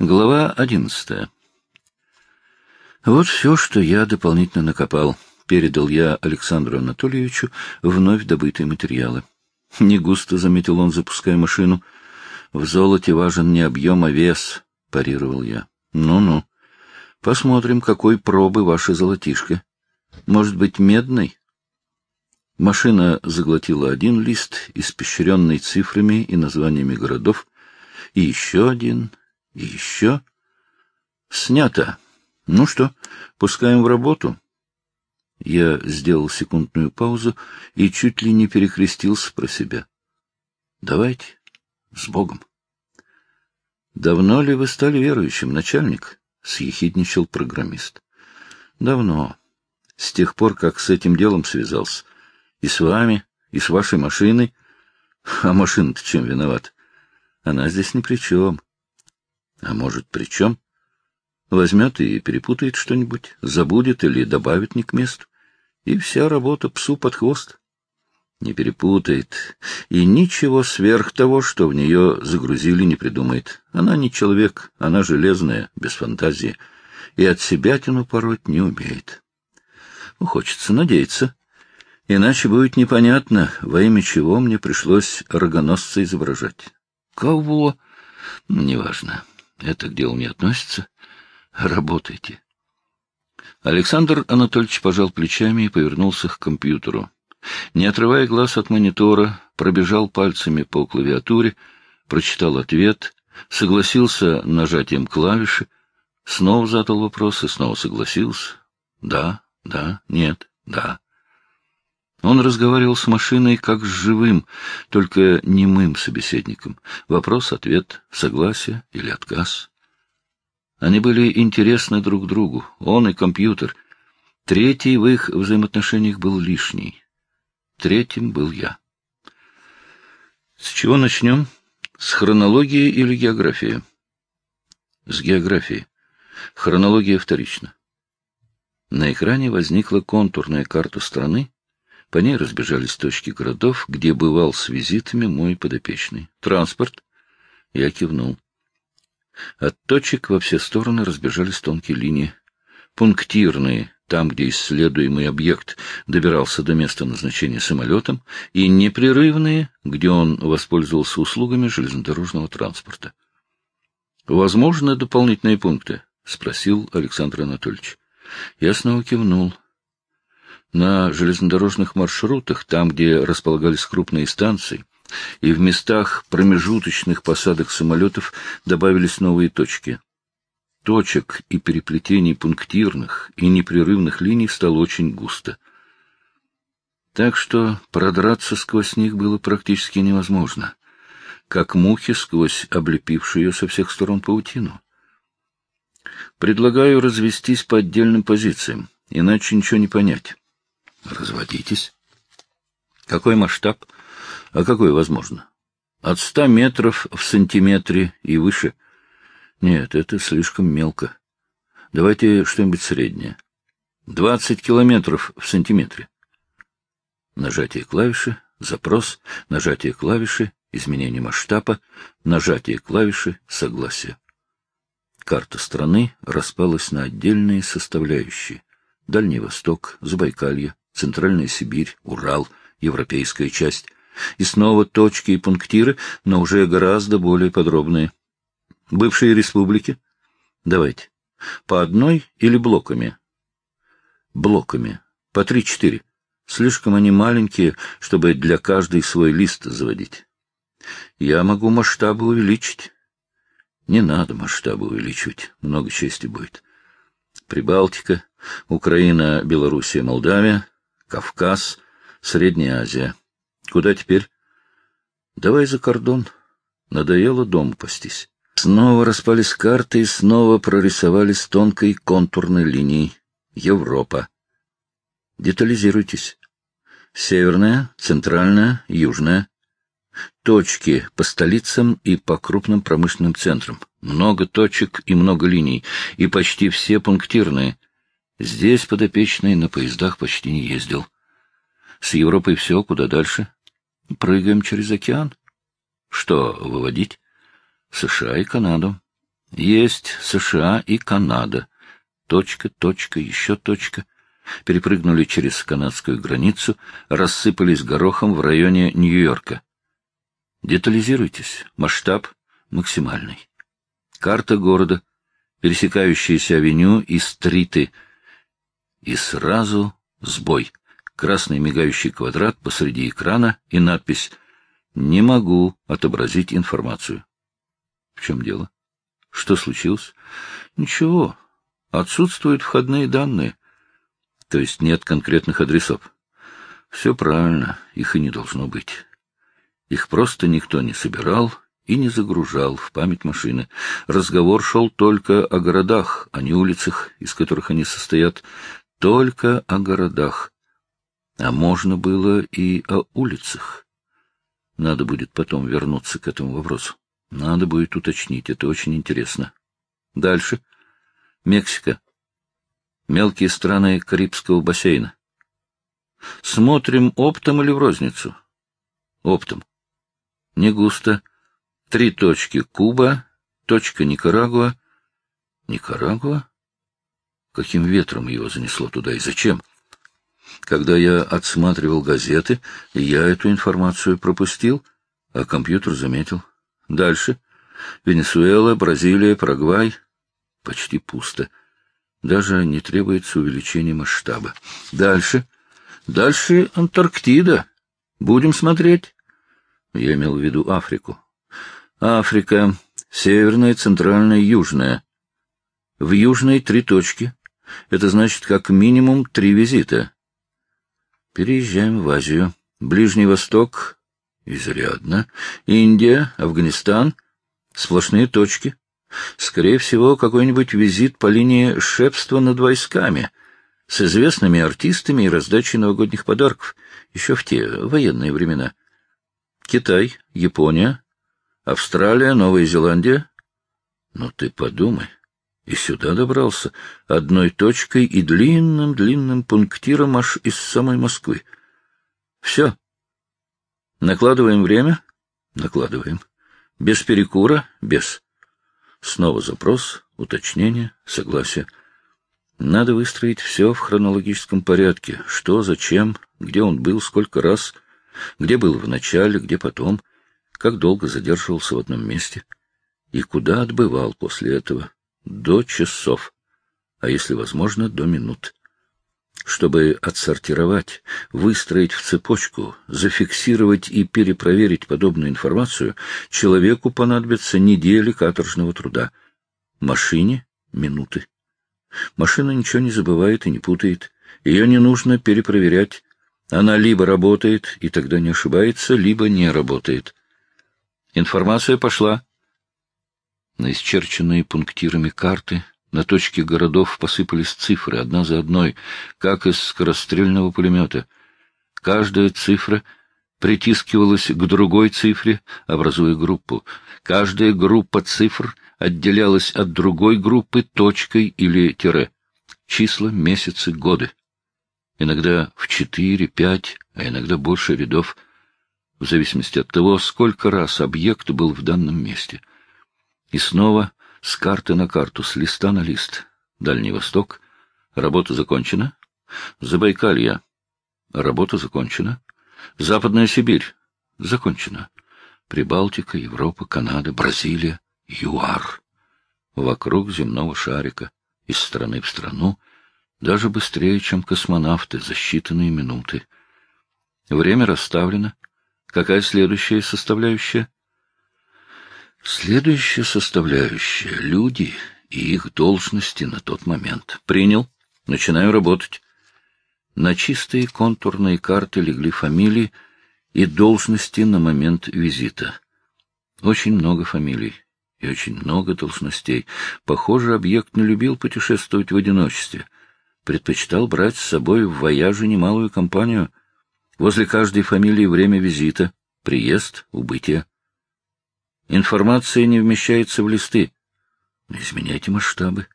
Глава одиннадцатая. Вот все, что я дополнительно накопал. Передал я Александру Анатольевичу вновь добытые материалы. Не густо, заметил он, запуская машину. В золоте важен не объем, а вес, парировал я. Ну-ну. Посмотрим, какой пробы ваша золотишко. Может быть, медный? Машина заглотила один лист, испещренный цифрами и названиями городов, и еще один, и еще. Снято. Ну что, пускаем в работу? Я сделал секундную паузу и чуть ли не перекрестился про себя. Давайте, с Богом. Давно ли вы стали верующим, начальник? Съехидничал программист. Давно. С тех пор, как с этим делом связался. И с вами, и с вашей машиной. А машина-то чем виновата? Она здесь ни при чем. А может, при чем? Возьмет и перепутает что-нибудь, забудет или добавит не к месту. И вся работа псу под хвост. Не перепутает. И ничего сверх того, что в нее загрузили, не придумает. Она не человек, она железная, без фантазии. И от себя тяну пороть не умеет. Ну, хочется надеяться. Иначе будет непонятно, во имя чего мне пришлось рогоносца изображать. Кого? Неважно. Это к делу не относится. Работайте. Александр Анатольевич пожал плечами и повернулся к компьютеру. Не отрывая глаз от монитора, пробежал пальцами по клавиатуре, прочитал ответ, согласился нажатием клавиши, снова задал вопрос и снова согласился. Да, да, нет, да. Он разговаривал с машиной как с живым, только немым собеседником. Вопрос-ответ, согласие или отказ. Они были интересны друг другу, он и компьютер. Третий в их взаимоотношениях был лишний. Третьим был я. С чего начнем? С хронологии или географии? С географии. Хронология вторична. На экране возникла контурная карта страны, по ней разбежались точки городов, где бывал с визитами мой подопечный. Транспорт. Я кивнул. От точек во все стороны разбежались тонкие линии. Пунктирные, там, где исследуемый объект добирался до места назначения самолетом, и непрерывные, где он воспользовался услугами железнодорожного транспорта. «Возможны дополнительные пункты?» — спросил Александр Анатольевич. Я снова кивнул. На железнодорожных маршрутах, там, где располагались крупные станции, и в местах промежуточных посадок самолетов добавились новые точки. Точек и переплетений пунктирных и непрерывных линий стало очень густо. Так что продраться сквозь них было практически невозможно, как мухи сквозь облепившую ее со всех сторон паутину. Предлагаю развестись по отдельным позициям, иначе ничего не понять. Разводитесь. Какой масштаб? А какой возможно? От ста метров в сантиметре и выше. Нет, это слишком мелко. Давайте что-нибудь среднее. Двадцать километров в сантиметре. Нажатие клавиши, запрос, нажатие клавиши, изменение масштаба, нажатие клавиши, согласие. Карта страны распалась на отдельные составляющие. Дальний Восток, Забайкалье, Центральная Сибирь, Урал, европейская часть. И снова точки и пунктиры, но уже гораздо более подробные. Бывшие республики? Давайте. По одной или блоками? Блоками. По три-четыре. Слишком они маленькие, чтобы для каждой свой лист заводить. Я могу масштабы увеличить. Не надо масштабы увеличивать, много чести будет. Прибалтика, Украина, Белоруссия, Молдавия, Кавказ, Средняя Азия. Куда теперь? Давай за кордон. Надоело дома пастись. Снова распались карты и снова прорисовались тонкой контурной линией. Европа. Детализируйтесь. Северная, центральная, южная. Точки по столицам и по крупным промышленным центрам. Много точек и много линий, и почти все пунктирные. Здесь подопечный на поездах почти не ездил. С Европой все, куда дальше? Прыгаем через океан. Что выводить? США и Канаду. Есть США и Канада. Точка, точка, еще точка. Перепрыгнули через канадскую границу, рассыпались горохом в районе Нью-Йорка. Детализируйтесь. Масштаб максимальный. Карта города, пересекающиеся авеню и стриты. И сразу сбой. Красный мигающий квадрат посреди экрана и надпись «Не могу отобразить информацию». В чем дело? Что случилось? Ничего. Отсутствуют входные данные. То есть нет конкретных адресов. Все правильно, их и не должно быть. Их просто никто не собирал и не загружал в память машины. Разговор шел только о городах, а не улицах, из которых они состоят. Только о городах. А можно было и о улицах. Надо будет потом вернуться к этому вопросу. Надо будет уточнить, это очень интересно. Дальше. Мексика. Мелкие страны Карибского бассейна. Смотрим оптом или в розницу? Оптом. Не густо. Три точки Куба, точка Никарагуа. Никарагуа? Каким ветром его занесло туда и зачем? Когда я отсматривал газеты, я эту информацию пропустил, а компьютер заметил. Дальше. Венесуэла, Бразилия, Парагвай. Почти пусто. Даже не требуется увеличение масштаба. Дальше. Дальше Антарктида. Будем смотреть. Я имел в виду Африку. Африка. Северная, центральная, южная. В южной три точки. Это значит как минимум три визита. Переезжаем в Азию. Ближний Восток, Изрядно. Индия, Афганистан. Сплошные точки. Скорее всего, какой-нибудь визит по линии шепства над войсками, с известными артистами и раздачей новогодних подарков, еще в те военные времена. Китай, Япония, Австралия, Новая Зеландия. Ну ты подумай, и сюда добрался, одной точкой и длинным-длинным пунктиром аж из самой Москвы. Все, Накладываем время? Накладываем. Без перекура? Без. Снова запрос, уточнение, согласие. Надо выстроить все в хронологическом порядке. Что, зачем, где он был, сколько раз, где был в начале, где потом, как долго задерживался в одном месте и куда отбывал после этого. До часов, а если возможно, до минут. Чтобы отсортировать, выстроить в цепочку, зафиксировать и перепроверить подобную информацию, человеку понадобятся недели каторжного труда. Машине — минуты. Машина ничего не забывает и не путает. Ее не нужно перепроверять. Она либо работает, и тогда не ошибается, либо не работает. Информация пошла. На исчерченные пунктирами карты на точке городов посыпались цифры, одна за одной, как из скорострельного пулемета. Каждая цифра притискивалась к другой цифре, образуя группу. Каждая группа цифр отделялась от другой группы точкой или тире. Числа, месяцы, годы. Иногда в четыре, пять, а иногда больше рядов, в зависимости от того, сколько раз объект был в данном месте. И снова с карты на карту, с листа на лист. Дальний Восток. Работа закончена. Забайкалье. Работа закончена. Западная Сибирь. Закончена. Прибалтика, Европа, Канада, Бразилия, ЮАР. Вокруг земного шарика, из страны в страну, даже быстрее, чем космонавты, за считанные минуты. Время расставлено. Какая следующая составляющая? Следующая составляющая — люди и их должности на тот момент. Принял. Начинаю работать. На чистые контурные карты легли фамилии и должности на момент визита. Очень много фамилий и очень много должностей. Похоже, объект не любил путешествовать в одиночестве. Предпочитал брать с собой в вояже немалую компанию. Возле каждой фамилии время визита, приезд, убытие. Информация не вмещается в листы. Изменяйте масштабы.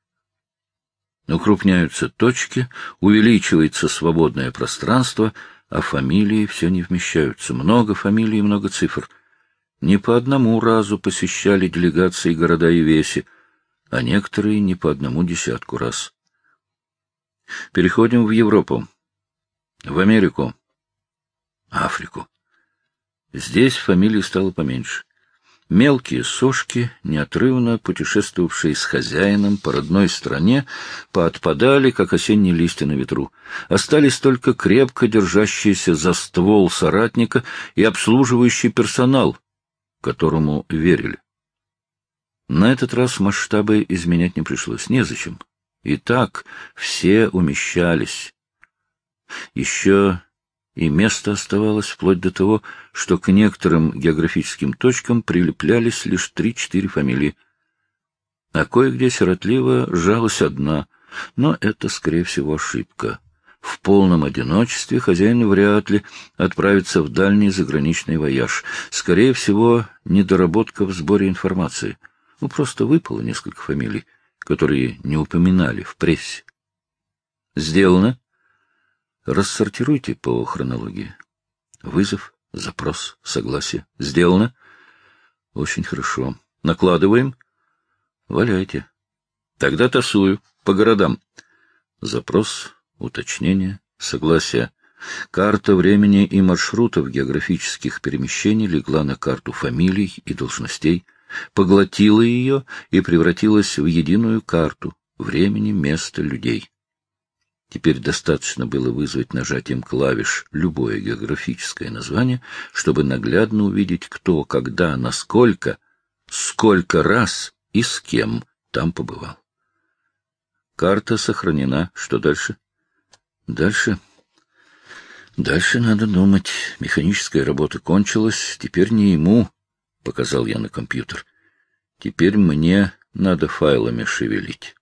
Укрупняются точки, увеличивается свободное пространство, а фамилии все не вмещаются. Много фамилий много цифр. Не по одному разу посещали делегации города и веси. а некоторые не по одному десятку раз. Переходим в Европу, в Америку, Африку. Здесь фамилий стало поменьше. Мелкие сошки, неотрывно путешествовавшие с хозяином по родной стране, поотпадали, как осенние листья на ветру. Остались только крепко держащиеся за ствол соратника и обслуживающий персонал, которому верили. На этот раз масштабы изменять не пришлось, незачем. И так все умещались. Еще и место оставалось вплоть до того, что к некоторым географическим точкам прилеплялись лишь три-четыре фамилии. А кое-где сиротливо жалась одна, но это, скорее всего, ошибка. В полном одиночестве хозяин вряд ли отправится в дальний заграничный вояж. Скорее всего, недоработка в сборе информации. Ну, просто выпало несколько фамилий, которые не упоминали в прессе. Сделано. Рассортируйте по хронологии. Вызов, запрос, согласие. Сделано. Очень хорошо. Накладываем. Валяйте. Тогда тасую. По городам. Запрос, уточнение, согласие. Карта времени и маршрутов географических перемещений легла на карту фамилий и должностей, поглотила ее и превратилась в единую карту времени, места, людей. Теперь достаточно было вызвать нажатием клавиш любое географическое название, чтобы наглядно увидеть, кто, когда, насколько, сколько раз и с кем там побывал. Карта сохранена. Что дальше? Дальше... Дальше надо думать. Механическая работа кончилась. Теперь не ему, — показал я на компьютер. Теперь мне надо файлами шевелить.